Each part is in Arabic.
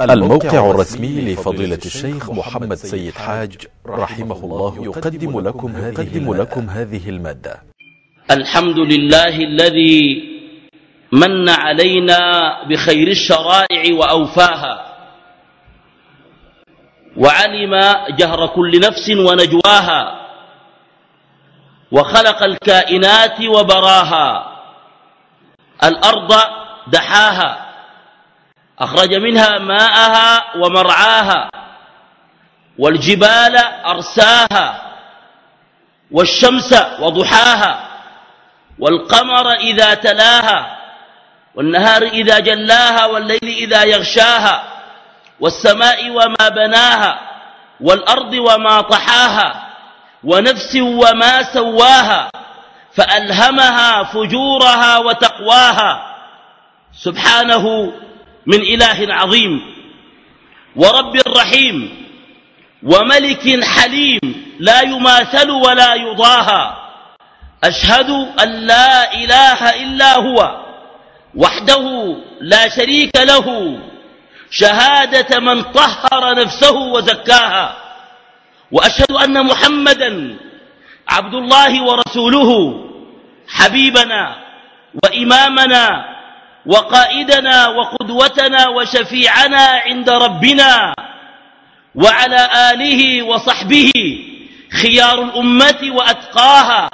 الموقع الرسمي لفضيلة الشيخ محمد سيد حاج رحمه الله يقدم لكم هذه, لكم هذه المادة. الحمد لله الذي من علينا بخير الشرائع وأوفاها وعلم جهر كل نفس ونجواها وخلق الكائنات وبراها الأرض دحاها أخرج منها ماءها ومرعاها والجبال أرساها والشمس وضحاها والقمر إذا تلاها والنهار إذا جلاها والليل إذا يغشاها والسماء وما بناها والأرض وما طحاها ونفس وما سواها فألهمها فجورها وتقواها سبحانه من إله عظيم ورب رحيم وملك حليم لا يماثل ولا يضاهى. أشهد أن لا إله إلا هو وحده لا شريك له. شهادة من طهر نفسه وزكاها. وأشهد أن محمدا عبد الله ورسوله حبيبنا وإمامنا وقائدنا وقدوتنا وشفيعنا عند ربنا وعلى آله وصحبه خيار الأمة وأتقاها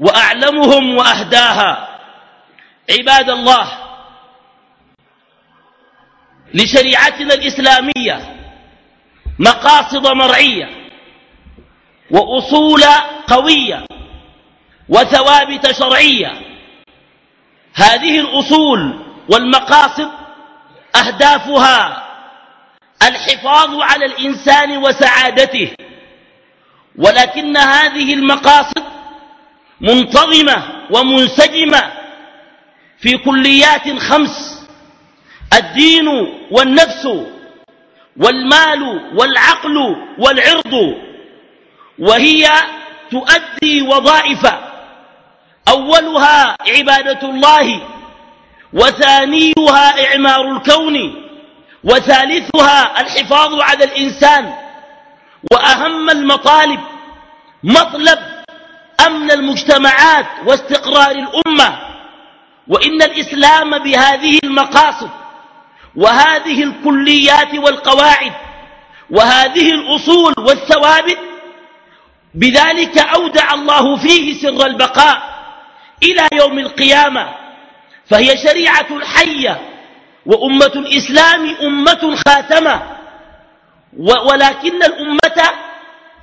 وأعلمهم وأهداها. عباد الله لشريعتنا الإسلامية مقاصد مرعية وأصول قوية وثوابت شرعية هذه الأصول والمقاصد أهدافها الحفاظ على الإنسان وسعادته ولكن هذه المقاصد منتظمة ومنسجمة في كليات خمس الدين والنفس والمال والعقل والعرض وهي تؤدي وظائف أولها عبادة الله وثانيها إعمار الكون وثالثها الحفاظ على الإنسان وأهم المطالب مطلب أمن المجتمعات واستقرار الأمة. وإن الإسلام بهذه المقاصد وهذه الكليات والقواعد وهذه الأصول والثوابت بذلك أودع الله فيه سر البقاء. إلى يوم القيامة. فهي شريعة الحية وأمة الإسلام أمة خاتمة. ولكن الأمة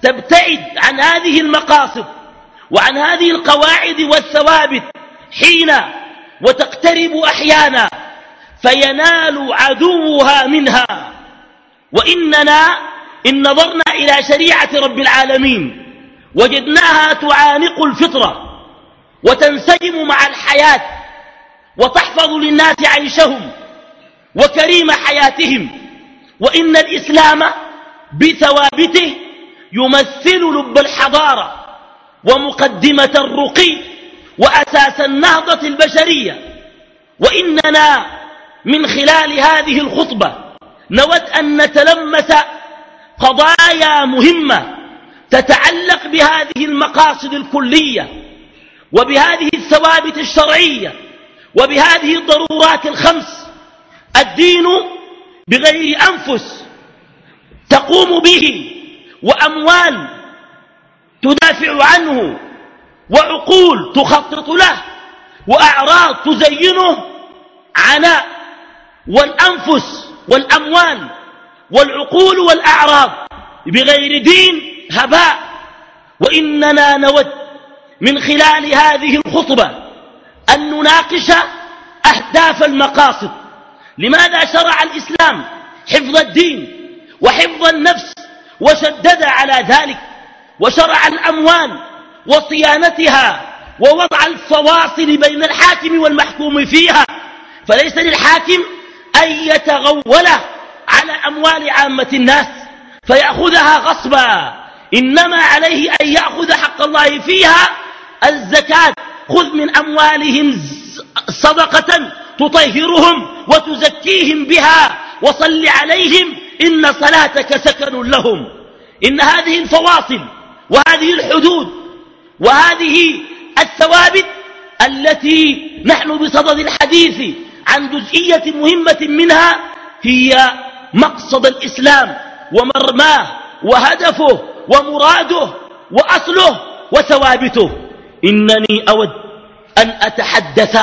تبتعد عن هذه المقاصد وعن هذه القواعد والثوابت حين وتقترب أحيانا فينال عدوها منها. وإننا إن نظرنا إلى شريعة رب العالمين وجدناها تعانق الفطرة. وتنسجم مع الحياة وتحفظ للناس عيشهم وكريم حياتهم وإن الإسلام بثوابته يمثل لب الحضارة ومقدمة الرقي وأساس النهضة البشرية. وإننا من خلال هذه الخطبة نود أن نتلمس قضايا مهمة تتعلق بهذه المقاصد الكلية وبهذه الثوابت الشرعية وبهذه الضرورات الخمس الدين بغير أنفس تقوم به وأموال تدافع عنه وعقول تخطط له وأعراض تزينه عناء والأنفس والأموال والعقول والأعراض بغير دين هباء. وإننا نود من خلال هذه الخطبة أن نناقش أهداف المقاصد. لماذا شرع الإسلام حفظ الدين وحفظ النفس وشدد على ذلك؟ وشرع الأموال وصيانتها ووضع الفواصل بين الحاكم والمحكوم فيها. فليس للحاكم أن يتغول على أموال عامة الناس فيأخذها غصبا. إنما عليه أن يأخذ حق الله فيها الزكاة. خذ من أموالهم صدقة تطهرهم وتزكيهم بها وصل عليهم إن صلاتك سكن لهم. إن هذه الفواصل وهذه الحدود وهذه الثوابت التي نحن بصدد الحديث عن جزئية مهمة منها هي مقصد الإسلام ومرماه وهدفه ومراده وأصله وثوابته. إنني أود أن أتحدث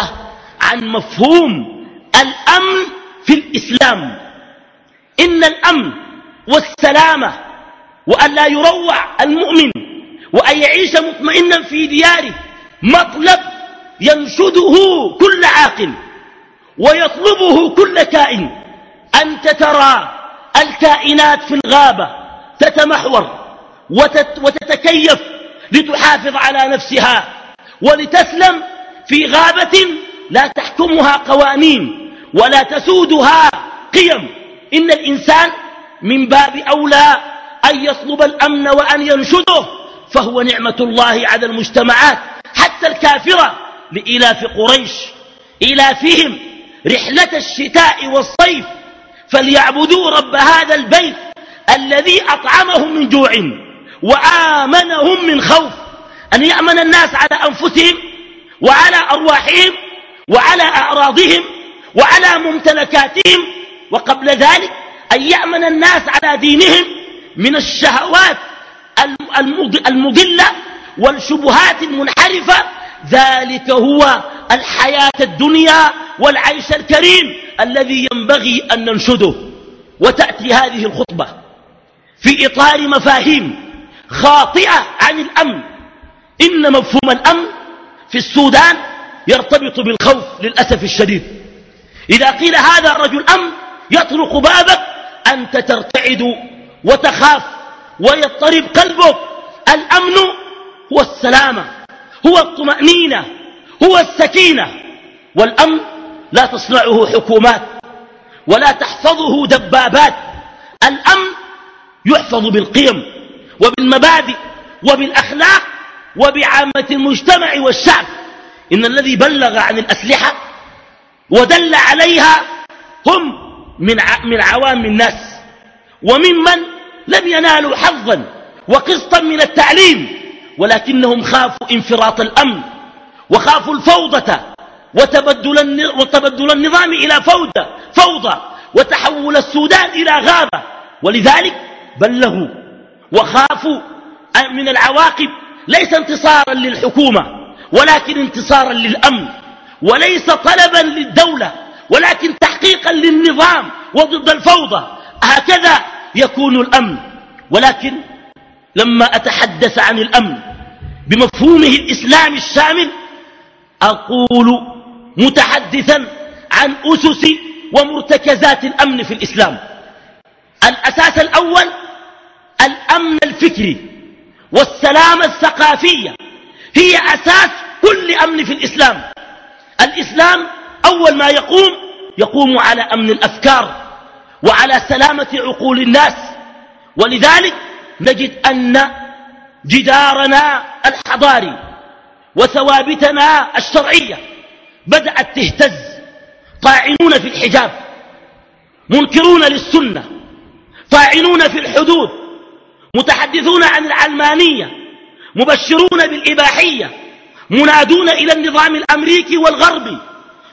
عن مفهوم الأمن في الإسلام. إن الأمن والسلامة وأن لا يروع المؤمن وأن يعيش مطمئنا في دياره مطلب ينشده كل عاقل ويطلبه كل كائن. أنت ترى الكائنات في الغابة تتمحور وتتكيف لتحافظ على نفسها ولتسلم في غابة لا تحكمها قوانين ولا تسودها قيم. إن الإنسان من باب أولى أن يطلب الأمن وأن ينشده فهو نعمة الله على المجتمعات حتى الكافرة لإلاف قريش إلافهم رحلة الشتاء والصيف. فليعبدوا رب هذا البيت الذي أطعمهم من جوع. وآمنهم من خوف. أن يأمن الناس على أنفسهم وعلى أرواحهم وعلى أعراضهم وعلى ممتلكاتهم. وقبل ذلك أن يأمن الناس على دينهم من الشهوات المضلة والشبهات المنحرفة. ذلك هو الحياة الدنيا والعيش الكريم الذي ينبغي أن ننشده. وتأتي هذه الخطبة في إطار مفاهيم خاطئة عن الأمن. إن مفهوم الأمن في السودان يرتبط بالخوف للأسف الشديد. إذا قيل هذا رجل أمن يطرق بابك أنت ترتعد وتخاف ويضطرب قلبك. الأمن هو السلامة هو الطمأنينة هو السكينة. والأمن لا تصنعه حكومات ولا تحفظه دبابات. الأمن يحفظ بالقيم وبالمبادئ وبالأخلاق وبعامة المجتمع والشعب. إن الذي بلغ عن الأسلحة ودل عليها هم من عوام الناس وممن لم ينالوا حظا وقسطا من التعليم ولكنهم خافوا انفراط الأمن وخافوا الفوضى وتبدل, وتبدل النظام إلى فوضى, فوضى وتحول السودان إلى غابة. ولذلك بلغوا وخافوا من العواقب ليس انتصارا للحكومة ولكن انتصارا للأمن وليس طلبا للدولة ولكن تحقيقا للنظام وضد الفوضى. هكذا يكون الأمن. ولكن لما أتحدث عن الأمن بمفهومه الإسلامي الشامل أقول متحدثا عن أسس ومرتكزات الأمن في الإسلام. الأساس الأول الأمن الفكري والسلامة الثقافية هي أساس كل أمن في الإسلام. الإسلام أول ما يقوم يقوم على أمن الأفكار وعلى سلامة عقول الناس. ولذلك نجد أن جدارنا الحضاري وثوابتنا الشرعية بدأت تهتز. طاعنون في الحجاب منكرون للسنة طاعنون في الحدود متحدثون عن العلمانية مبشرون بالإباحية منادون إلى النظام الأمريكي والغربي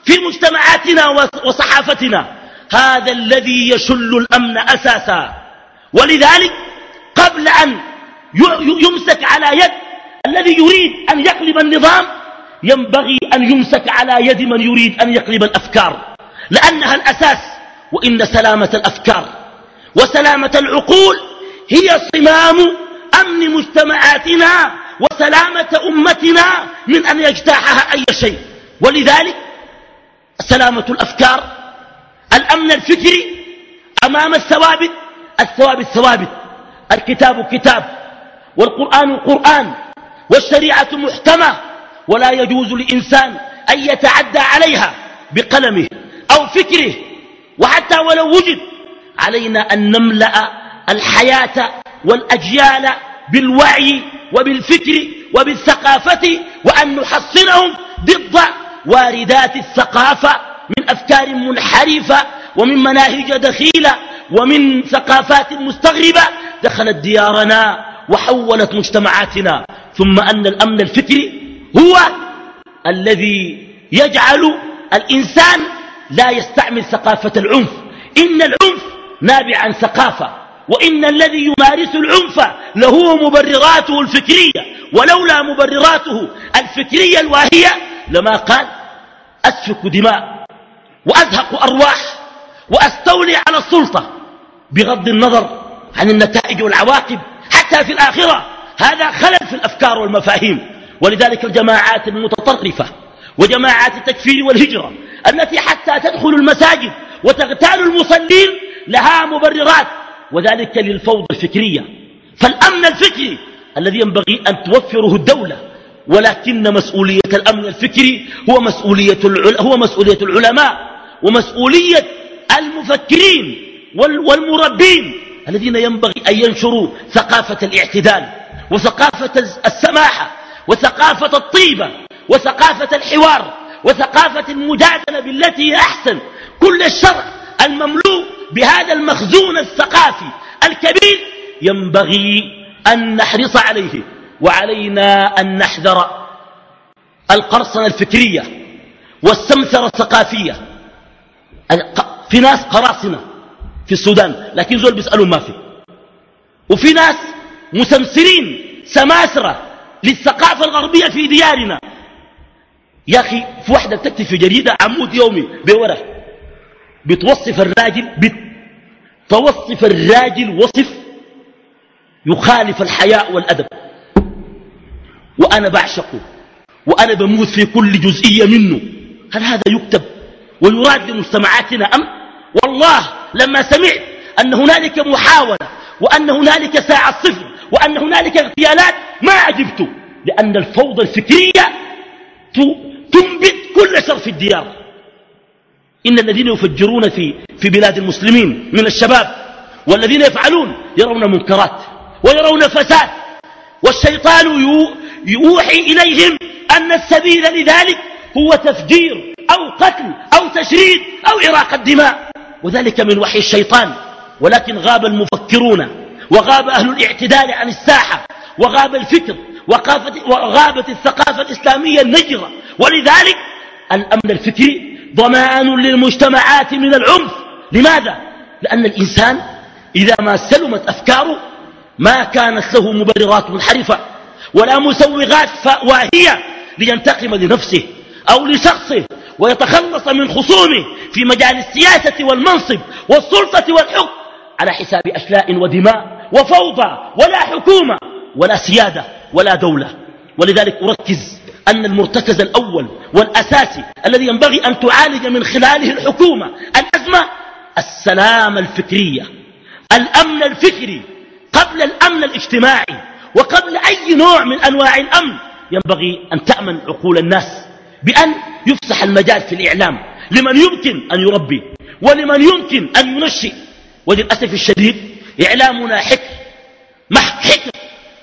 في مجتمعاتنا وصحافتنا. هذا الذي يشل الأمن أساسا. ولذلك قبل أن يمسك على يد الذي يريد أن يقلب النظام ينبغي أن يمسك على يد من يريد أن يقلب الأفكار. لأنها الأساس وإن سلامة الأفكار وسلامة العقول هي صمام أمن مجتمعاتنا وسلامة أمتنا من أن يجتاحها أي شيء. ولذلك سلامة الأفكار الأمن الفكري أمام الثوابت الثوابت. ثوابت الكتاب كتاب والقرآن قرآن والشريعة محكمة ولا يجوز لإنسان أن يتعدى عليها بقلمه أو فكره. وحتى ولو وجد علينا أن نملأ الحياة والأجيال بالوعي وبالفكر وبالثقافة وأن نحصنهم ضد واردات الثقافة من أفكار منحرفة ومن مناهج دخيلة ومن ثقافات مستغربة. دخلت ديارنا وحولت مجتمعاتنا. ثم أن الأمن الفكري هو الذي يجعل الإنسان لا يستعمل ثقافة العنف. إن العنف نابع عن ثقافة. وإن الذي يمارس العنف له مبرراته الفكرية ولولا مبرراته الفكرية الواهية لما قال أسفك دماء وأزهق أرواح وأستولي على السلطة بغض النظر عن النتائج والعواقب حتى في الآخرة. هذا خلل في الأفكار والمفاهيم. ولذلك الجماعات المتطرفة وجماعات التكفير والهجرة التي حتى تدخل المساجد وتغتال المصلين لها مبررات وذلك للفوضى الفكرية. فالأمن الفكري الذي ينبغي أن توفره الدولة ولكن مسؤولية الأمن الفكري هو مسؤولية, هو مسؤولية العلماء ومسؤولية المفكرين والمربين الذين ينبغي أن ينشروا ثقافة الاعتدال وثقافة السماحة وثقافة الطيبة وثقافة الحوار وثقافة المجادلة بالتي هي أحسن. كل الشرع المملوء بهذا المخزون الثقافي الكبير ينبغي أن نحرص عليه وعلينا أن نحذر القرصنة الفكرية والسمثرة الثقافية. في ناس قراصنة في السودان لكن زول بيسألوا ما في. وفي ناس مسمسرين سماسرة للثقافة الغربية في ديارنا. يا أخي في واحدة بتكتب في جريدة عمود يومي بورق. بتوصف الراجل بتوصف الراجل وصف يخالف الحياء والأدب. وأنا بعشقه. وأنا بموت في كل جزئية منه. هل هذا يكتب ويراد لمجتمعاتنا أم؟ والله لما سمعت أن هنالك محاولة وأن هنالك ساعة صفر وأن هنالك اغتيالات ما عجبت لأن الفوضى الفكرية تنبت كل شر في الديار. إن الذين يفجرون في, في بلاد المسلمين من الشباب والذين يفعلون يرون منكرات ويرون فساد والشيطان يوحي إليهم أن السبيل لذلك هو تفجير أو قتل أو تشريد أو إراقة دماء وذلك من وحي الشيطان ولكن غاب المفكرون وغاب أهل الاعتدال عن الساحة وغاب الفكر وغابت الثقافة الإسلامية النجرة ولذلك الأمن الفكري ضمان للمجتمعات من العنف لماذا؟ لأن الإنسان إذا ما سلمت أفكاره ما كانت له مبررات منحرفة ولا مسوغات واهية لينتقم لنفسه أو لشخصه ويتخلص من خصومه في مجال السياسة والمنصب والسلطة والحكم على حساب أشلاء ودماء وفوضى ولا حكومة ولا سيادة ولا دولة ولذلك أركز أن المرتكز الأول والأساسي الذي ينبغي أن تعالج من خلاله الحكومة الأزمة السلام الفكرية الأمن الفكري قبل الأمن الاجتماعي وقبل أي نوع من أنواع الأمن. ينبغي أن تأمن عقول الناس بأن يفسح المجال في الإعلام لمن يمكن أن يربي ولمن يمكن أن ينشئ. وللأسف الشديد إعلامنا حكر حكر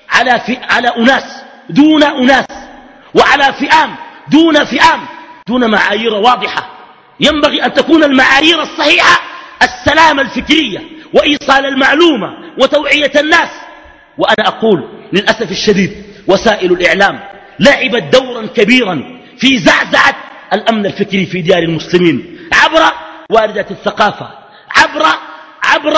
على, على أناس دون أناس. وعلى فئام دون فئام دون معايير واضحة. ينبغي أن تكون المعايير الصحيحة السلامة الفكرية وإيصال المعلومة وتوعية الناس. وأنا أقول للأسف الشديد وسائل الإعلام لعبت دورا كبيرا في زعزعة الأمن الفكري في ديار المسلمين عبر واردة الثقافة عبر عبر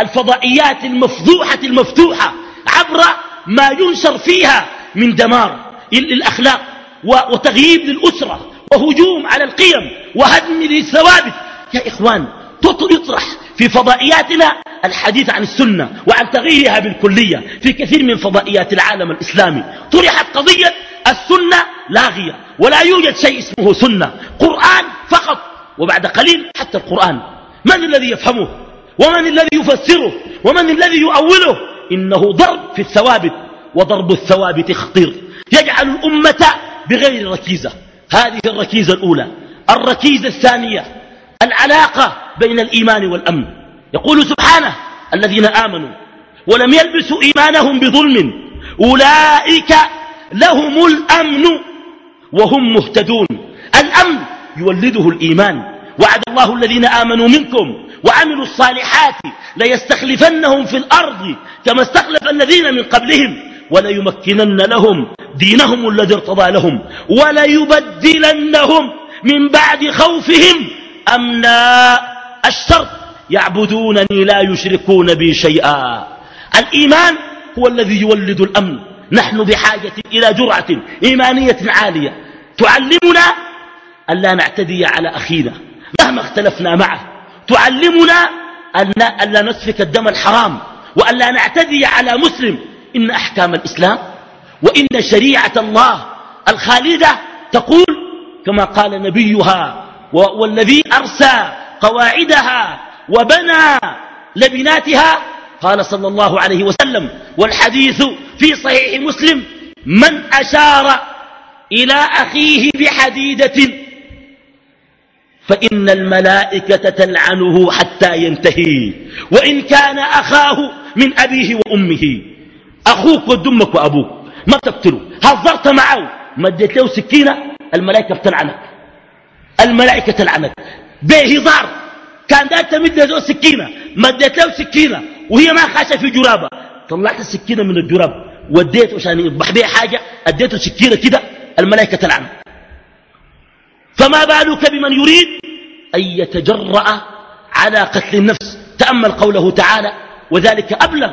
الفضائيات المفضوحة المفتوحة عبر ما ينشر فيها من دمار. للأخلاق وتغييب للأسرة وهجوم على القيم وهدم للثوابت. يا إخوان يطرح في فضائياتنا الحديث عن السنة وعن تغييرها بالكلية في كثير من فضائيات العالم الإسلامي. طرحت قضية السنة لاغية ولا يوجد شيء اسمه سنة. قرآن فقط وبعد قليل حتى القرآن. من الذي يفهمه؟ ومن الذي يفسره؟ ومن الذي يؤوله؟ إنه ضرب في الثوابت وضرب الثوابت خطير يجعل الأمة بغير ركيزة. هذه الركيزة الأولى. الركيزة الثانية العلاقة بين الإيمان والأمن. يقول سبحانه الذين آمنوا ولم يلبسوا إيمانهم بظلم أولئك لهم الأمن وهم مهتدون. الأمن يولده الإيمان. وعد الله الذين آمنوا منكم وعملوا الصالحات ليستخلفنهم في الأرض كما استخلف الذين من قبلهم. وليمكنن لهم دينهم الذي ارتضى لهم وليبدلنهم من بعد خوفهم. أمنا الشرط يعبدونني لا يشركون بي شيئا. الإيمان هو الذي يولد الأمن. نحن بحاجة إلى جرعة إيمانية عالية. تعلمنا أن لا نعتدي على أخينا. مهما اختلفنا معه. تعلمنا أن لا نسفك الدم الحرام. وأن لا نعتدي على مسلم. إن أحكام الإسلام وإن شريعة الله الخالدة تقول كما قال نبيها والذي أرسى قواعدها وبنى لبناتها قال صلى الله عليه وسلم والحديث في صحيح مسلم من أشار إلى أخيه بحديدة فإن الملائكة تلعنه حتى ينتهي وإن كان أخاه من أبيه وأمه أخوك ودمك وأبوك. ما تقتله هزرت معه. مديت له سكينة الملائكة بتلعنك الملائكة تلعنك بهزار كان ده تمد له سكينة. مديت له سكينة. وهي ما خاشة في جرابة. طلعت السكينة من الجراب. وديته عشان يذبح بها حاجة. اديته سكينة كده. الملائكة تلعنه فما بالك بمن يريد أن يتجرأ على قتل النفس؟ تأمل قوله تعالى وذلك أبلغ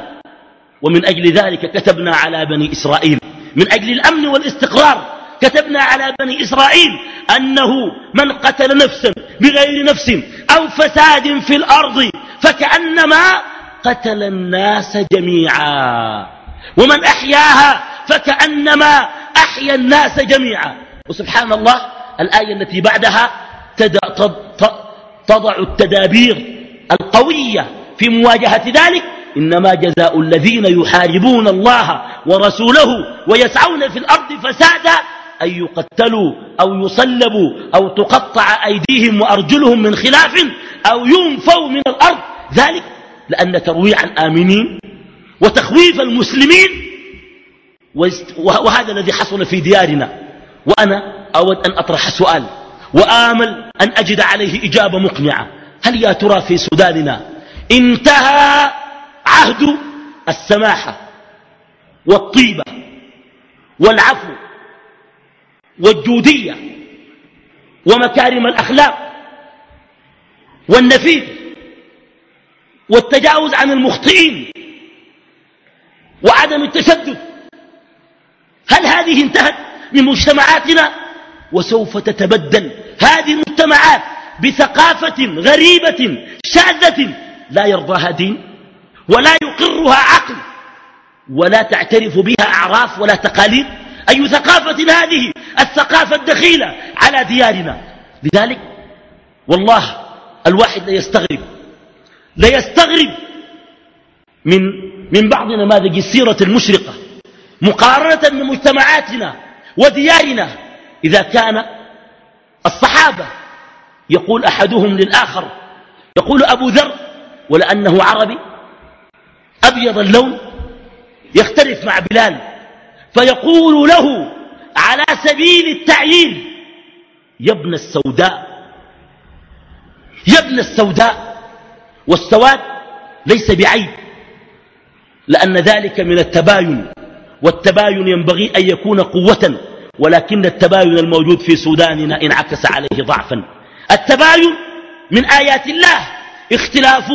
ومن أجل ذلك كتبنا على بني إسرائيل. من أجل الأمن والاستقرار كتبنا على بني إسرائيل أنه من قتل نفسا بغير نفس أو فساد في الأرض فكأنما قتل الناس جميعا. ومن أحياها فكأنما أحيا الناس جميعا. وسبحان الله الآية التي بعدها تضع التدابير القوية في مواجهة ذلك إنما جزاء الذين يحاربون الله ورسوله ويسعون في الأرض فسادا أن يقتلوا أو يصلبوا أو تقطع أيديهم وأرجلهم من خلاف أو ينفوا من الأرض. ذلك لأن ترويع الآمنين وتخويف المسلمين. وهذا الذي حصل في ديارنا. وأنا أود أن أطرح سؤال وآمل أن أجد عليه إجابة مقنعة. هل يا ترى في سوداننا انتهى عهد السماحة والطيبة والعفو والجودية ومكارم الأخلاق والنفيذ والتجاوز عن المخطئين وعدم التشدد. هل هذه انتهت من مجتمعاتنا؟ وسوف تتبدل. هذه المجتمعات بثقافة غريبة شاذة لا يرضاها دين. ولا يقرها عقل ولا تعترف بها أعراف ولا تقاليد. أي ثقافة هذه؟ الثقافة الدخيلة على ديارنا. لذلك والله الواحد لا يستغرب لا يستغرب من, من بعض نماذج السيرة المشرقة. مقارنة بمجتمعاتنا وديارنا. إذا كان الصحابة يقول أحدهم للآخر يقول أبو ذر ولأنه عربي؟ أبيض اللون يختلف مع بلال فيقول له على سبيل التعيين يا ابن السوداء يا ابن السوداء والسواد ليس بعيب لأن ذلك من التباين والتباين ينبغي أن يكون قوة ولكن التباين الموجود في سوداننا انعكس عليه ضعفا. التباين من آيات الله اختلاف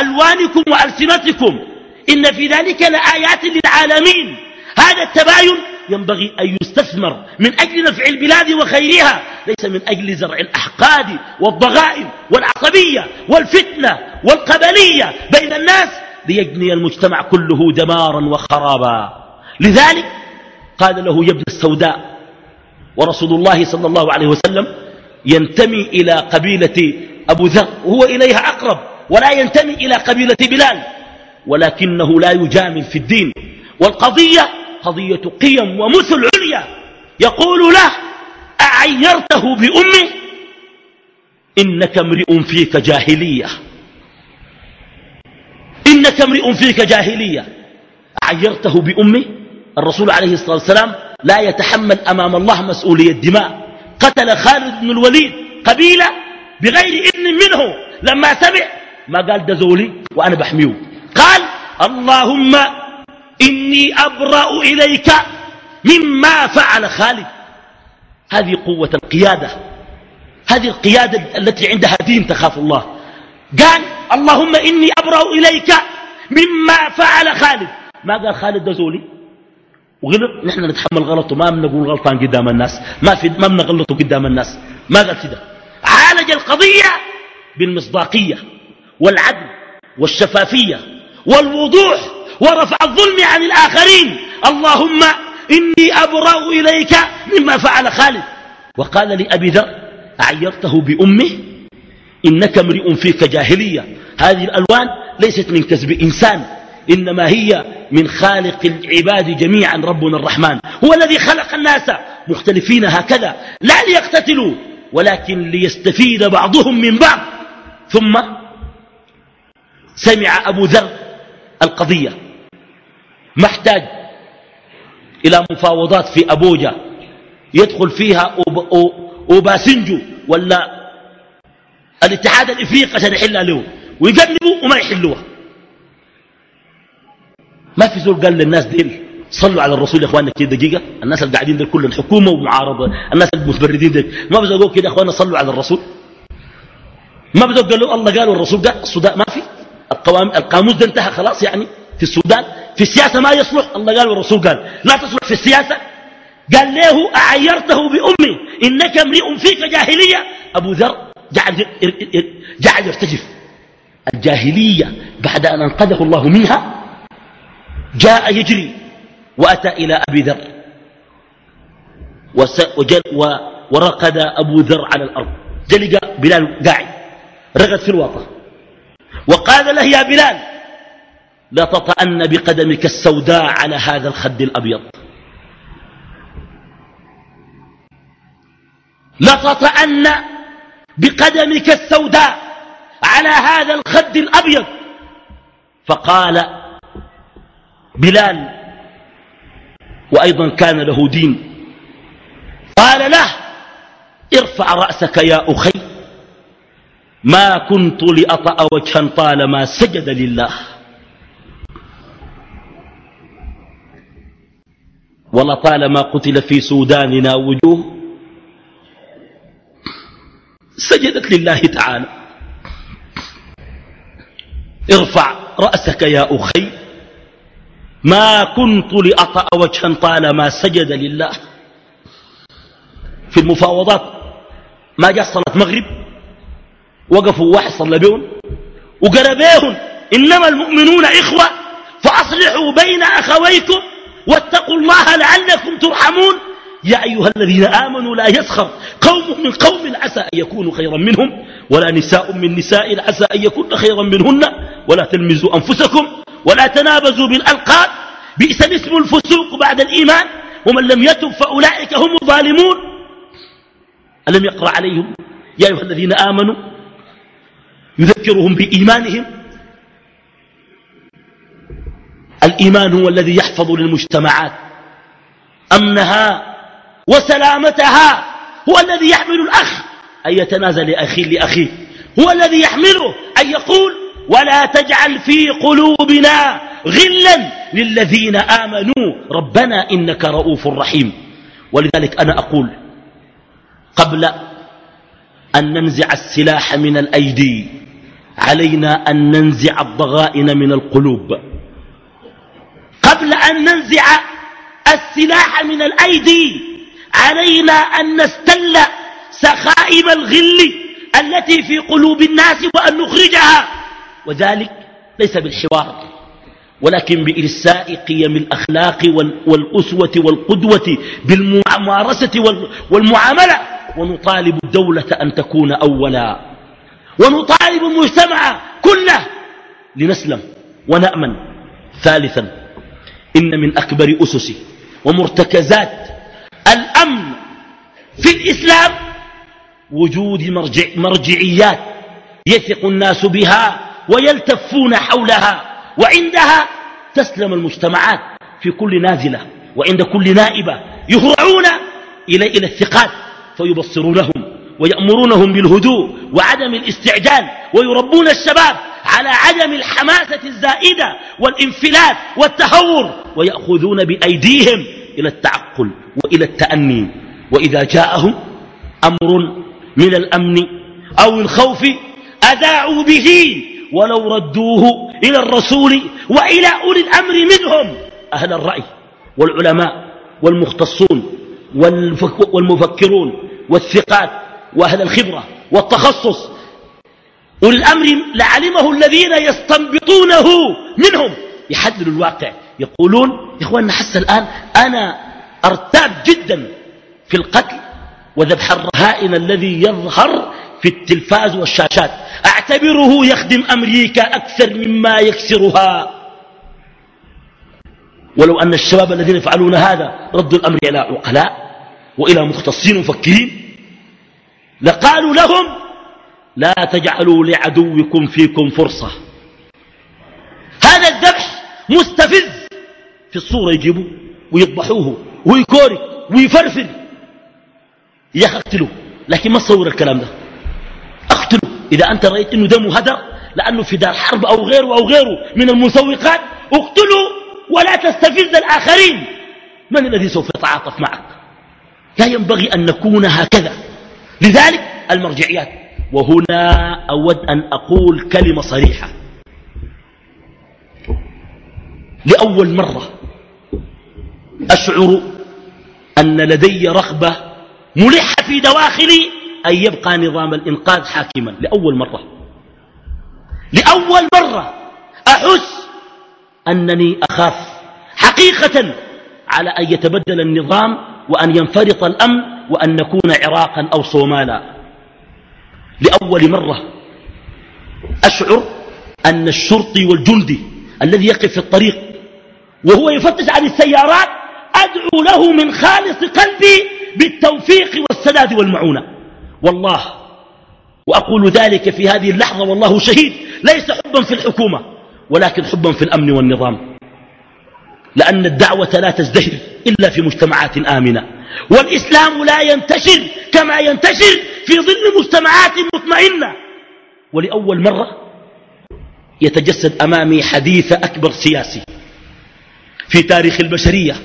ألوانكم وألسنتكم. إن في ذلك لآيات للعالمين. هذا التباين ينبغي أن يستثمر من أجل نفع البلاد وخيرها. ليس من أجل زرع الأحقاد والضغائن والعصبية والفتنة والقبلية بين الناس ليجني المجتمع كله دمارا وخرابا. لذلك قال له يا ابن السوداء ورسول الله صلى الله عليه وسلم ينتمي إلى قبيلة أبو ذر وهو إليها أقرب. ولا ينتمي إلى قبيلة بلال ولكنه لا يجامل في الدين. والقضية قضية قيم ومثل عليا. يقول له أعيرته بأمه إنك امرئ فيك جاهلية. إنك امرئ فيك جاهلية. عيرته بأمه الرسول عليه الصلاة والسلام لا يتحمل أمام الله مسؤولية الدماء. قتل خالد بن الوليد قبيلة بغير إذن منه. لما سمع ما قال ده زولي وأنا بحميه. قال اللهم إني أبرأ إليك مما فعل خالد. هذه قوة القيادة. هذه القيادة التي عندها دين تخاف الله. قال اللهم إني أبرأ إليك مما فعل خالد. ما قال خالد ده زولي؟ وغلط. نحن نتحمل غلطه. ما بنقول غلطان قدام الناس. ما في ما بنغلطه قدام الناس. ما قال كده. عالج القضية بالمصداقية. والعدل والشفافية والوضوح ورفع الظلم عن الآخرين. اللهم إني أبرأ إليك مما فعل خالد. وقال لأبي ذر عيرته بأمه إنك امرئ فيك جاهلية. هذه الألوان ليست من كسب إنسان إنما هي من خالق العباد جميعا ربنا الرحمن. هو الذي خلق الناس مختلفين هكذا لا ليقتتلوا ولكن ليستفيد بعضهم من بعض. ثم سمع أبو ذر القضية. محتاج إلى مفاوضات في أبوجا. يدخل فيها أوباسنجو ولا الاتحاد الإفريقي عشان يحلها له. ويقلبوا وما يحلوها. ما في زول قال للناس ديل صلوا على الرسول يا إخواننا كده دقيقة. الناس اللي قاعدين دول كلهم حكومة ومعارضة. الناس المتبردين دول ما بزقوا كده يا إخواننا صلوا على الرسول. ما بزقوا قالوا الله قال والرسول قال السودان ما في. القاموس ده انتهى خلاص يعني في السودان. في السياسة ما يصلح. الله قال والرسول قال لا تصلح في السياسة. قال له أعيرته بأمي؟ إنك امرئ فيك جاهلية. أبو ذر جعل, جعل يرتجف. الجاهلية بعد أن أنقذه الله منها جاء يجري وأتى إلى أبي ذر. ورقد أبو ذر على الأرض. جلق بلال قاعد. رغد في الوطن وقال له يا بلال لا تطأن بقدمك السوداء على هذا الخد الأبيض. لا تطأن بقدمك السوداء على هذا الخد الأبيض. فقال بلال وأيضا كان له دين. قال له ارفع رأسك يا أخي. ما كنت لأطأ وجها طالما سجد لله. ولطالما قتل في سوداننا وجوه سجدت لله تعالى. ارفع رأسك يا أخي. ما كنت لأطأ وجها طالما سجد لله. في المفاوضات ما جاء صلاة مغرب؟ وقفوا واحد صلى بهم وقربيهم إنما المؤمنون إخوة فأصلحوا بين أخويكم واتقوا الله لعلكم ترحمون. يا أيها الذين آمنوا لا يسخر قوم من قوم عسى أن يكونوا خيرا منهم ولا نساء من نساء عسى أن يكون خيرا منهن ولا تلمزوا أنفسكم ولا تنابزوا بالألقاب. بئس الاسم الفسوق بعد الإيمان ومن لم يتب فأولئك هم الظالمون. ألم يقرأ عليهم؟ يا أيها الذين آمنوا يذكرهم بإيمانهم. الإيمان هو الذي يحفظ للمجتمعات. أمنها وسلامتها هو الذي يحمل الأخ. أن يتنازل أخي لأخيه. هو الذي يحمله أن يقول ولا تجعل في قلوبنا غلا للذين آمنوا. ربنا إنك رؤوف رحيم. ولذلك أنا أقول قبل أن ننزع السلاح من الأيدي. علينا أن ننزع الضغائن من القلوب. قبل أن ننزع السلاح من الأيدي علينا أن نستل سخائم الغل التي في قلوب الناس وأن نخرجها. وذلك ليس بالحوار ولكن بإرساء قيم الأخلاق والأسوة والقدوة بالممارسة والمعاملة. ونطالب الدولة أن تكون أولا. ونطالب المجتمع كله لنسلم ونأمن. ثالثا إن من أكبر أسس ومرتكزات الأمن في الإسلام وجود مرجع مرجعيات يثق الناس بها ويلتفون حولها وعندها تسلم المجتمعات في كل نازلة وعند كل نائبة يهرعون إلى, إلى الثقات فيبصرونهم. ويأمرونهم بالهدوء وعدم الاستعجال ويربون الشباب على عدم الحماسة الزائدة والانفلات والتهور ويأخذون بأيديهم إلى التعقل وإلى التأني. وإذا جاءهم أمر من الأمن أو الخوف أذاعوا به ولو ردوه إلى الرسول وإلى أولي الأمر منهم. أهل الرأي والعلماء والمختصون والمفكرون والثقات وأهل الخبرة والتخصص. أولي الأمر لعلمه الذين يستنبطونه منهم. يحددوا الواقع. يقولون يا إخواننا حتى الآن أنا أرتاب جدا في القتل وذبح الرهائن الذي يظهر في التلفاز والشاشات. أعتبره يخدم أمريكا أكثر مما يكسرها. ولو أن الشباب الذين يفعلون هذا ردوا الأمر إلى عقلاء وإلى مختصين مفكرين لقالوا لهم لا تجعلوا لعدوكم فيكم فرصة. هذا الذبح مستفز في الصورة يجيبوا ويذبحوه ويكورك ويفرفر يا أخي اقتلوا لكن ما تصور الكلام ده؟ اقتلوا. إذا أنت رأيت أنه دمه هدر لأنه في دار حرب أو غيره أو غيره من المسوقات اقتلوا ولا تستفز الآخرين. من الذي سوف يتعاطف معك؟ لا ينبغي أن نكون هكذا. لذلك المرجعيات. وهنا أود أن أقول كلمة صريحة. لأول مرة أشعر أن لدي رغبة ملحة في دواخلي أن يبقى نظام الإنقاذ حاكما. لأول مرة. لأول مرة أحس أنني أخاف حقيقة على أن يتبدل النظام وأن ينفرط الأمن وأن نكون عراقا أو صومالا. لأول مرة أشعر أن الشرطي والجندي الذي يقف في الطريق وهو يفتش عن السيارات أدعو له من خالص قلبي بالتوفيق والسداد والمعونة. والله وأقول ذلك في هذه اللحظة والله شهيد ليس حبا في الحكومة ولكن حبا في الأمن والنظام. لأن الدعوة لا تزدهر إلا في مجتمعات آمنة. والإسلام لا ينتشر كما ينتشر في ظل مجتمعات مطمئنة. ولأول مرة يتجسد أمامي حديث أكبر سياسي في تاريخ البشرية.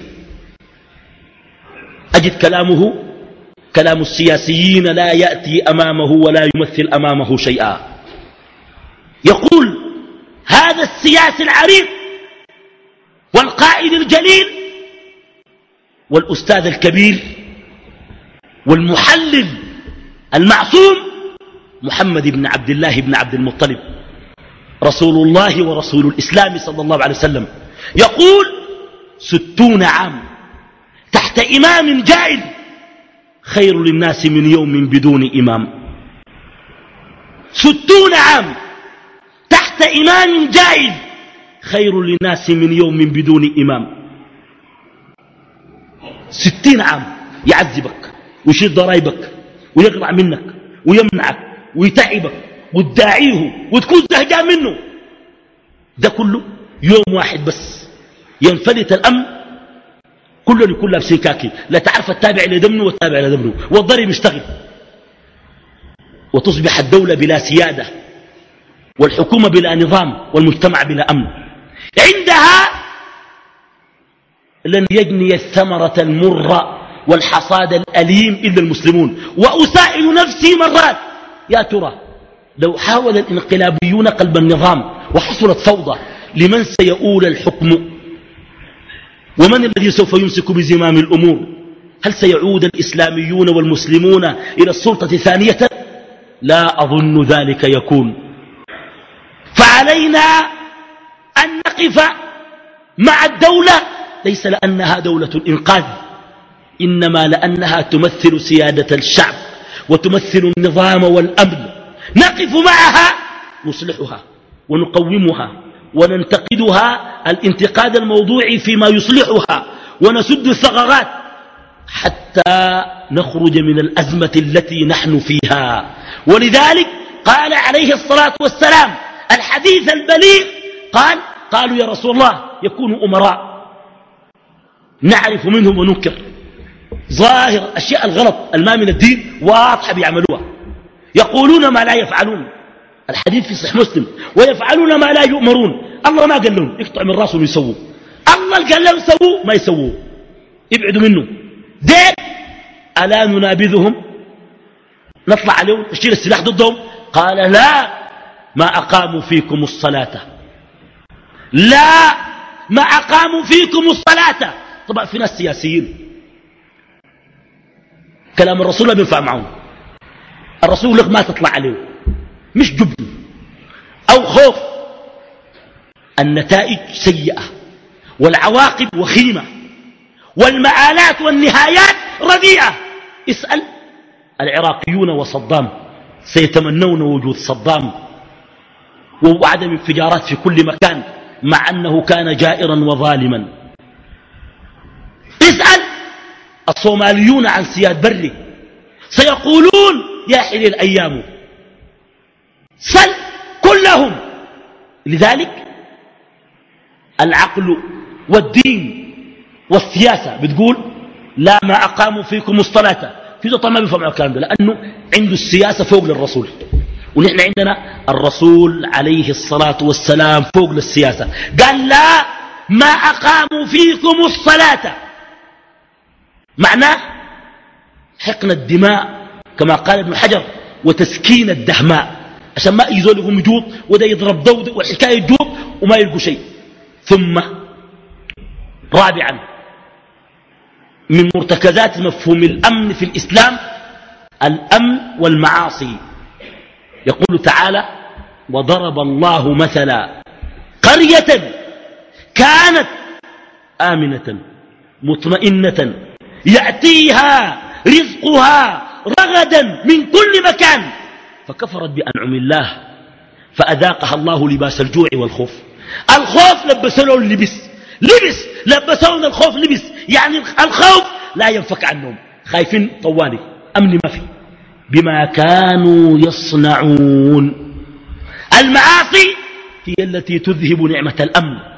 أجد كلامه كلام السياسيين لا يأتي أمامه ولا يمثل أمامه شيئا. يقول هذا السياسي العريض والقائد الجليل والأستاذ الكبير والمحلل المعصوم محمد بن عبد الله بن عبد المطلب رسول الله ورسول الإسلام صلى الله عليه وسلم. يقول ستون عام تحت إمام جائل خير للناس من يوم بدون إمام. ستون عام تحت إمام جائل خير للناس من يوم بدون إمام. ستين عام يعذبك ويشيل ضرائبك ويقطع منك ويمنعك ويتعبك وتداعيه وتكون زهقان منه. ده كله يوم واحد بس. ينفلت الأمن كله يكون لابسين كاكي لا تعرف التابع لدمنه والتابع لدمنه والضرب يشتغل. وتصبح الدولة بلا سيادة والحكومة بلا نظام والمجتمع بلا أمن. عندها لن يجني الثمرة المرة والحصاد الأليم إلا المسلمون. وأسائل نفسي مرات. يا ترى لو حاول الانقلابيون قلب النظام وحصلت فوضى لمن سيؤول الحكم؟ ومن الذي سوف يمسك بزمام الأمور؟ هل سيعود الإسلاميون والمسلمون إلى السلطة ثانية؟ لا أظن ذلك يكون. فعلينا أن نقف مع الدولة ليس لأنها دولة الإنقاذ إنما لأنها تمثل سيادة الشعب وتمثل النظام والأمن. نقف معها نصلحها ونقومها وننتقدها الانتقاد الموضوعي فيما يصلحها ونسد الثغرات حتى نخرج من الأزمة التي نحن فيها. ولذلك قال عليه الصلاة والسلام الحديث البليغ قال قالوا يا رسول الله يكونوا أمراء نعرف منهم وننكر. ظاهر أشياء الغلط الما من الدين واضحة بيعملوها. يقولون ما لا يفعلون. الحديث في صحيح مسلم. ويفعلون ما لا يؤمرون. الله ما قال لهم يقطع من راسهم يسووا. الله قال لهم سووا ما يسووا. ابعدوا منه. ديك ألا ننابذهم؟ نطلع عليهم نشيل السلاح ضدهم؟ قال لا ما أقاموا فيكم الصلاة. لا ما أقاموا فيكم الصلاة. طبعا في ناس سياسيين. كلام الرسول لا بينفع معهم. الرسول لك ما تطلع عليه. مش جبن. أو خوف. النتائج سيئة. والعواقب وخيمة. والمآلات والنهايات رديئة اسأل. العراقيون وصدام. سيتمنون وجود صدام. وعدم انفجارات في كل مكان. مع أنه كان جائرا وظالما. اسأل. الصوماليون عن سياد بري. سيقولون يا حلي الأيام. سل كلهم. لذلك العقل والدين والسياسة بتقول لا ما أقاموا فيكم الصلاة. في طبعا ما بيفهم الكلام ده لأنه عنده السياسة فوق للرسول. ونحن عندنا الرسول عليه الصلاة والسلام فوق للسياسة. قال لا ما أقاموا فيكم الصلاة. معناه حقن الدماء كما قال ابن حجر وتسكين الدهماء عشان ما يزول يقوم يجوط وده يضرب دود والحكاية يجوط وما يلقوا شيء. ثم رابعا من مرتكزات مفهوم الأمن في الإسلام الأمن والمعاصي. يقول تعالى وضرب الله مثلا قرية كانت آمنة مطمئنة. يأتيها رزقها رغدا من كل مكان. فكفرت بأنعم الله فأذاقها الله لباس الجوع والخوف. الخوف لبسوا اللبس لبس لبسونا الخوف لبس. يعني الخوف لا ينفك عنهم. خايفين طوالي أمن ما في. بما كانوا يصنعون. المعاصي هي التي تذهب نعمة الأمن.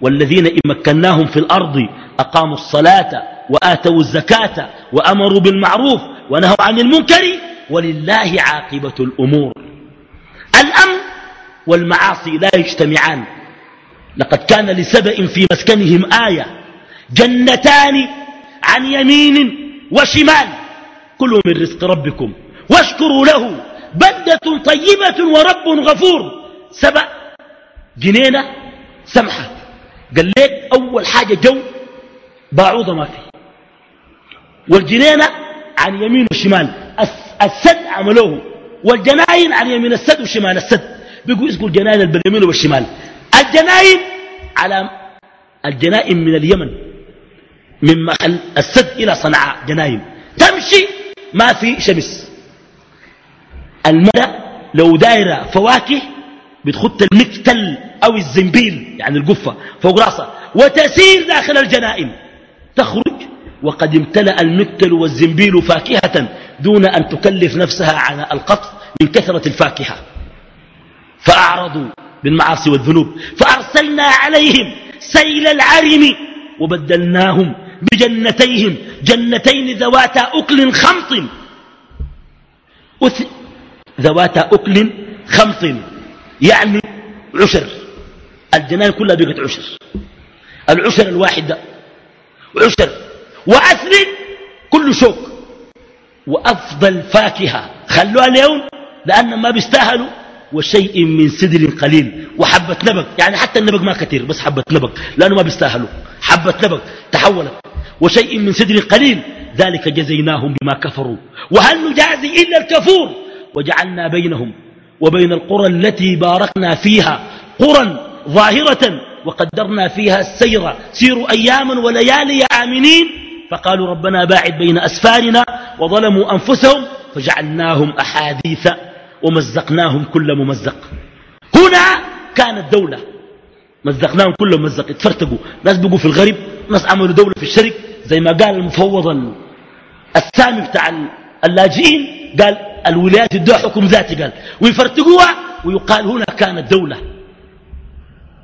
والذين إن مكناهم في الأرض أقاموا الصلاة وآتوا الزكاة وأمروا بالمعروف ونهوا عن المنكر ولله عاقبة الأمور. الأمن والمعاصي لا يجتمعان. لقد كان لسبأ في مسكنهم آية جنتان عن يمين وشمال. كلوا من رزق ربكم واشكروا له بلدة طيبة ورب غفور. سبأ جنينة سمحة. قال لك أول حاجة جو باعوضة ما في. والجنينة عن يمين وشمال. السد عملوه. والجناين عن يمين السد وشمال السد. بيقول يسقوا الجناين باليمين والشمال. الجناين على الجنائن من اليمن. من محل السد إلى صنعاء جناين. تمشي ما في شمس. المدى لو دايرة فواكه بتخط المكتل. أو الزنبيل يعني القفة فوق راسها وتسير داخل الجنائن تخرج وقد امتلأ المكتل والزنبيل فاكهة دون أن تكلف نفسها على القطف من كثرة الفاكهة. فأعرضوا بالمعاصي والذنوب. فأرسلنا عليهم سيل العرم وبدلناهم بجنتيهم. جنتين ذواتا أكل خمط. ذواتا أكل خمط يعني عشر. الجنان كلها بقت عشر. العشر الواحد ده. عشر. وأثر كل شوك. وأفضل فاكهة. خلوها اليوم لأن ما بيستاهلوا. وشيء من سدر قليل. وحبة نبق. يعني حتى النبق ما كثير بس حبة نبق. لأنه ما بيستاهلوا. حبة نبق. تحولت. وشيء من سدر قليل. ذلك جزيناهم بما كفروا. وهل نجازي إلا الكفور؟ وجعلنا بينهم. وبين القرى التي باركنا فيها قرى ظاهرة وقدرنا فيها السير. سيروا أياما وليالي آمنين. فقالوا ربنا باعد بين أسفارنا وظلموا أنفسهم فجعلناهم أحاديث ومزقناهم كل ممزق. هنا كانت دولة. مزقناهم كل ممزق. اتفرتقوا. ناس بقوا في الغرب ناس عملوا دولة في الشرق. زي ما قال المفوض السامي بتاع اللاجئين قال الولايات ادوها حكم ذاتي قال. ويفرتقوها ويقال هنا كانت دولة.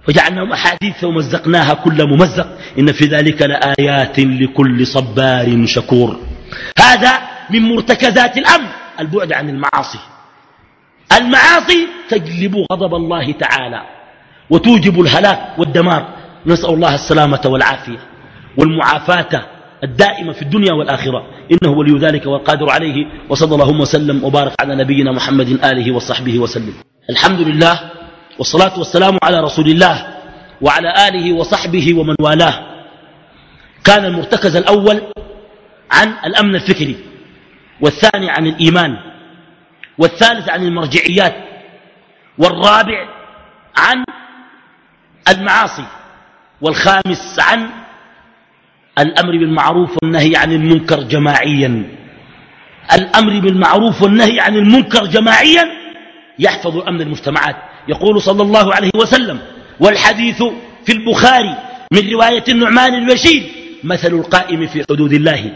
وجعلناهم أحاديث ومزقناها كل ممزق. إن في ذلك لآيات لكل صبار شكور. هذا من مرتكزات الأمن البعد عن المعاصي. المعاصي تجلب غضب الله تعالى وتوجب الهلاك والدمار. نسأل الله السلامة والعافية والمعافاة الدائمة في الدنيا والآخرة. إنه ولي ذلك والقادر عليه. وصلى اللهم وسلم وبارك على نبينا محمد آله وصحبه وسلم. الحمد لله والصلاة والسلام على رسول الله وعلى آله وصحبه ومن والاه. كان المرتكز الأول عن الأمن الفكري والثاني عن الإيمان والثالث عن المرجعيات والرابع عن المعاصي والخامس عن الأمر بالمعروف والنهي عن المنكر جماعيا. الأمر بالمعروف والنهي عن المنكر جماعيا يحفظ أمن المجتمعات. يقول صلى الله عليه وسلم والحديث في البخاري من رواية النعمان البشير مثل القائم في حدود الله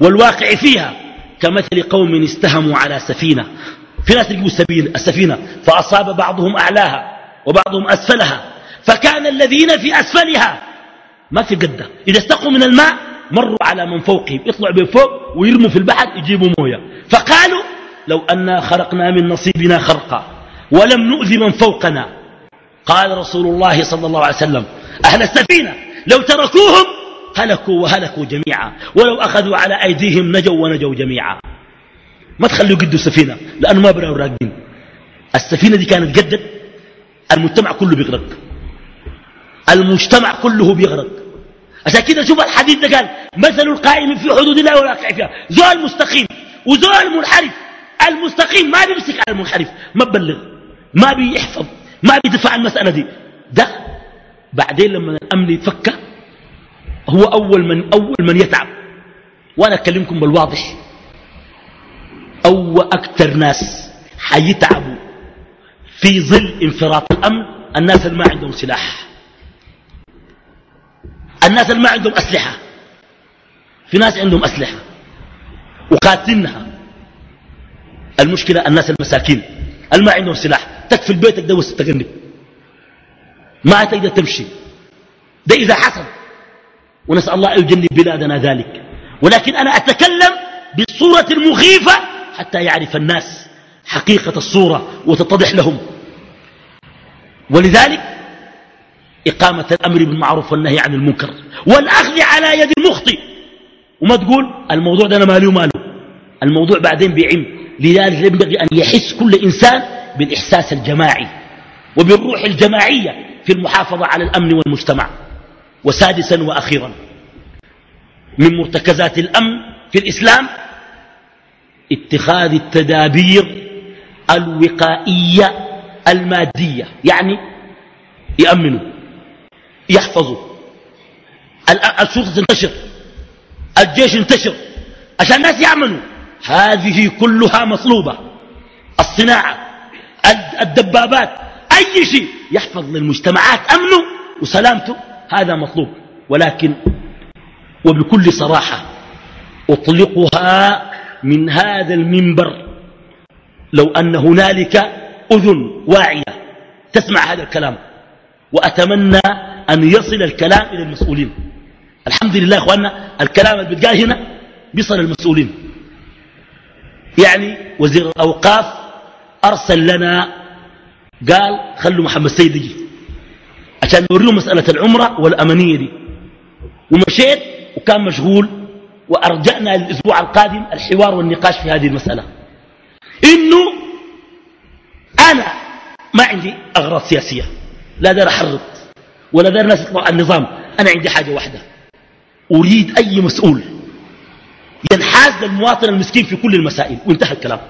والواقع فيها كمثل قوم استهموا على سفينة في ناس يجيبوا السفينة فأصاب بعضهم أعلاها وبعضهم أسفلها فكان الذين في أسفلها ما في قدة إذا استقوا من الماء مروا على من فوقهم يطلعوا من فوق ويرموا في البحر يجيبوا موية فقالوا لو أنا خرقنا من نصيبنا خرقا. ولم نؤذي من فوقنا. قال رسول الله صلى الله عليه وسلم أهل السفينة لو تركوهم هلكوا وهلكوا جميعا ولو أخذوا على أيديهم نجوا ونجوا جميعا. ما تخلوا قدوا السفينة لأنه ما برأوا راقدين. السفينة دي كانت قدت المجتمع كله بيغرق. المجتمع كله بيغرق. عشان كده شوف الحديث ده قال مثل القائم في حدود الله والواقع فيها. زول مستقيم وزول منحرف المستقيم ما بيمسك على المنحرف ما ببلغ. ما بيحفظ ما بيدفع المسألة دي. ده بعدين لما الأمن يتفكى هو أول من, أول من يتعب. وأنا أكلمكم بالواضح. أو أكثر ناس حيتعبوا في ظل انفراط الأمن الناس اللي ما عندهم سلاح. الناس اللي ما عندهم أسلحة. في ناس عندهم أسلحة. وقاتلينها المشكلة الناس المساكين. اللي ما عندهم سلاح. تكفي بيتك ده وستجنب ما تقدر تمشي. ده إذا حصل. ونسأل الله أن يجنب بلادنا ذلك. ولكن أنا أتكلم بالصورة المخيفة حتى يعرف الناس حقيقة الصورة وتتضح لهم. ولذلك إقامة الأمر بالمعروف والنهي عن المنكر. والأخذ على يد المخطئ. وما تقول الموضوع ده أنا مالي وماله الموضوع بعدين بيعم. لذلك ينبغي أن يحس كل إنسان بالإحساس الجماعي وبالروح الجماعية في المحافظة على الأمن والمجتمع. وسادسا وأخيرا من مرتكزات الأمن في الإسلام اتخاذ التدابير الوقائية المادية يعني يأمنوا يحفظوا. الشرطة تنتشر الجيش ينتشر عشان الناس يعملوا هذه كلها مطلوبة. الصناعة الدبابات أي شيء. يحفظ للمجتمعات أمنه وسلامته. هذا مطلوب. ولكن وبكل صراحة أطلقها من هذا المنبر. لو أن هنالك أذن واعية تسمع هذا الكلام وأتمنى أن يصل الكلام إلى المسؤولين. الحمد لله أخواننا الكلام اللي بيتقال هنا بيصل المسؤولين يعني وزير الأوقاف أرسل لنا قال خلوا محمد سيد يجي عشان نوريه مسألة العمرة والأمنية دي. ومشيت وكان مشغول وأرجعنا الأسبوع القادم الحوار والنقاش في هذه المسألة. إنه أنا ما عندي أغراض سياسية لا دار أحرض ولا دار ناس يطلع النظام أنا عندي حاجة واحدة. أريد أي مسؤول ينحاز للمواطن المسكين في كل المسائل. وانتهى الكلام.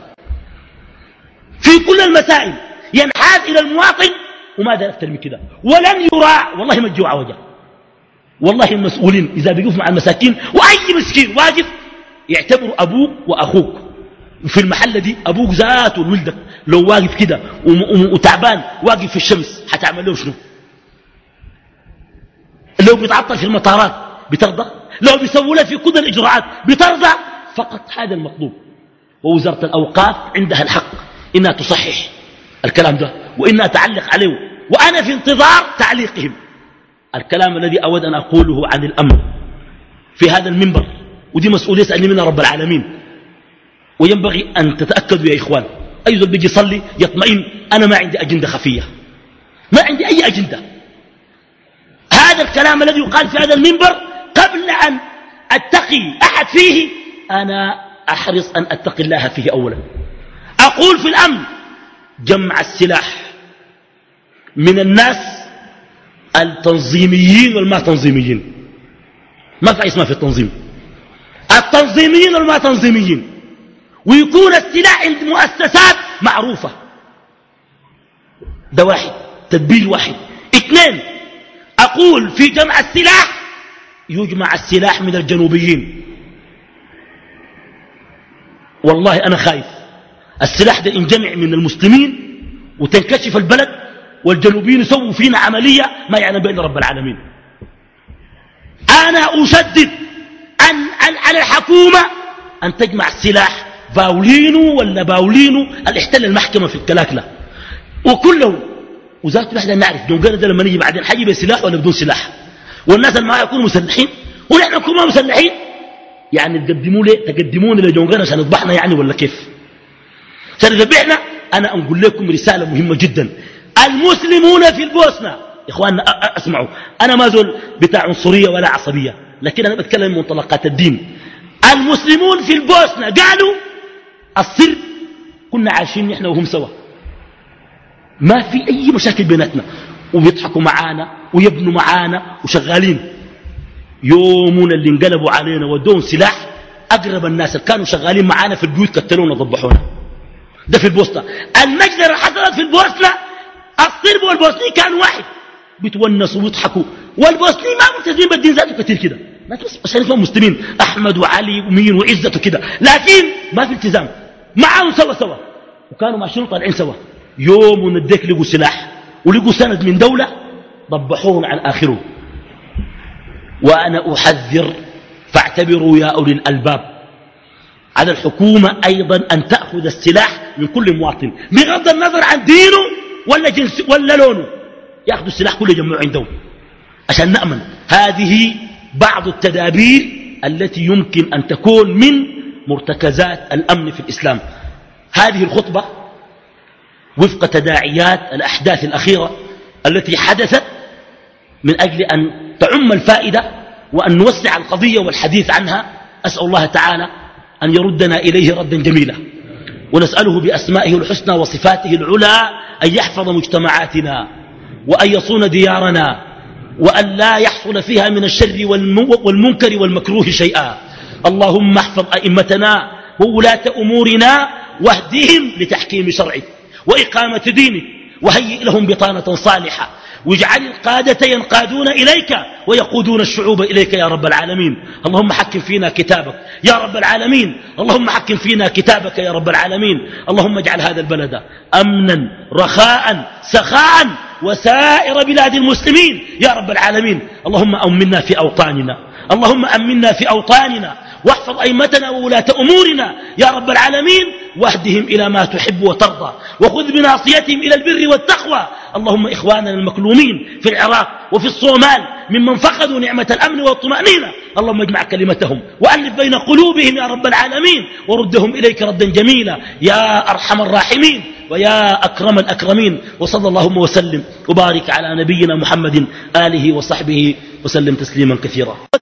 في كل المسائل ينحاز إلى المواطن وما أكثر من كده؟ ولن يراع والله ما تجوع وجه والله المسؤولين إذا بيقفوا مع المساكين وأي مسكين واقف يعتبروا أبوك وأخوك. في المحلة دي أبوك ذاته ولدك لو واقف كده وتعبان واقف في الشمس حتعمل له شنو؟ لو بيتعطل في المطارات بترضى؟ لو بيسووا له في كل الإجراءات بترضى؟ فقط هذا المطلوب. ووزارة الأوقاف عندها الحق إنها تصحح الكلام ده وإنها تعلق عليه. وأنا في انتظار تعليقهم. الكلام الذي أود أن أقوله عن الأمن في هذا المنبر ودي مسؤولية يسألني منها رب العالمين. وينبغي أن تتأكدوا يا إخوان أي زول بيجي يصلي يطمئن أنا ما عندي أجندة خفية. ما عندي أي أجندة. هذا الكلام الذي يقال في هذا المنبر قبل أن أتقي أحد فيه أنا أحرص أن أتقي الله فيه أولا. أقول في الأمن جمع السلاح من الناس التنظيميين والما تنظيميين ما في اسمها في التنظيم. التنظيميين والما تنظيميين ويكون السلاح عند مؤسسات معروفة. ده واحد تدبير واحد. اثنين أقول في جمع السلاح يجمع السلاح من الجنوبيين. والله أنا خايف. السلاح ده ينجمع من المسلمين وتنكشف البلد والجنوبيين يسووا فينا عملية ما يعني بين رب العالمين. أنا أشدد عن, عن, عن الحكومة أن تجمع السلاح باولينو ولا باولينو اللي احتل المحكمة في الكلاكلة. وكله وذات نحن نعرف ده لما نيجي بعدين حاجة بسلاح ولا بدون سلاح. والناس اللي يكونوا مسلحين ونحن نكون ما مسلحين. يعني تقدموا لي تقدمون لجنقنا عشان يذبحنا يعني ولا كيف؟ عشان يذبحنا أنا أقول لكم رسالة مهمة جدا. المسلمون في البوسنة إخواننا أسمعوا. أنا ما زول بتاع عنصرية ولا عصبية لكن أنا بتكلم من منطلقات الدين. المسلمون في البوسنة قالوا السر كنا عايشين نحن وهم سوا. ما في أي مشاكل بيناتنا. وبيضحكوا معانا ويبنوا معانا وشغالين. يومنا اللي انقلبوا علينا ودون سلاح أقرب الناس اللي كانوا شغالين معانا في البيوت قتلونا وضبحونا ده في البوسنة المجزرة حصلت في البوسنة الصرب والبوسني كانوا واحد. بيتونسوا ويضحكوا. والبوسني ما ملتزمين بالدين ذاته كثير كده. ما بس عشان اسمهم مسلمين. أحمد وعلي ومين وعزته كده. لكن ما في التزام. معاهم سوا سوا. وكانوا ماشيين طالعين سوا. يوم نديك لقوا سلاح. ولقوا سند من دولة ضبحوهم عن آخره. وأنا أحذر فاعتبروا يا أولي الألباب. على الحكومة أيضا أن تأخذ السلاح من كل مواطن بغض النظر عن دينه ولا, جنس ولا لونه. يأخذوا السلاح كله يجمعوا عندهم. عشان نأمن. هذه بعض التدابير التي يمكن أن تكون من مرتكزات الأمن في الإسلام. هذه الخطبة وفق تداعيات الأحداث الأخيرة التي حدثت من أجل أن تعم الفائدة وأن نوسع القضية والحديث عنها. أسأل الله تعالى أن يردنا إليه ردا جميلا. ونسأله بأسمائه الحسنى وصفاته العلى أن يحفظ مجتمعاتنا وأن يصون ديارنا وأن لا يحصل فيها من الشر والمنكر والمكروه شيئا. اللهم احفظ أئمتنا وولاة أمورنا واهدهم لتحكيم شرعك. وإقامة دينك وهيئ لهم بطانة صالحة واجعل القادة ينقادون إليك ويقودون الشعوب إليك يا رب العالمين. اللهم حكم فينا كتابك يا رب العالمين. اللهم حكم فينا كتابك يا رب العالمين. اللهم اجعل هذا البلد أمنا رخاء سخاء وسائر بلاد المسلمين يا رب العالمين. اللهم أمنا في أوطاننا اللهم أمنا في أوطاننا. واحفظ أئمتنا وولاة أمورنا يا رب العالمين واهدهم إلى ما تحب وترضى وخذ بناصيتهم إلى البر والتقوى. اللهم إخواننا المكلومين في العراق وفي الصومال ممن فقدوا نعمة الأمن والطمأنينة. اللهم اجمع كلمتهم وألف بين قلوبهم يا رب العالمين وردهم إليك ردا جميلا. يا أرحم الراحمين ويا أكرم الأكرمين. وصلى اللهم وسلم وبارك على نبينا محمد آله وصحبه وسلم تسليما كثيرا.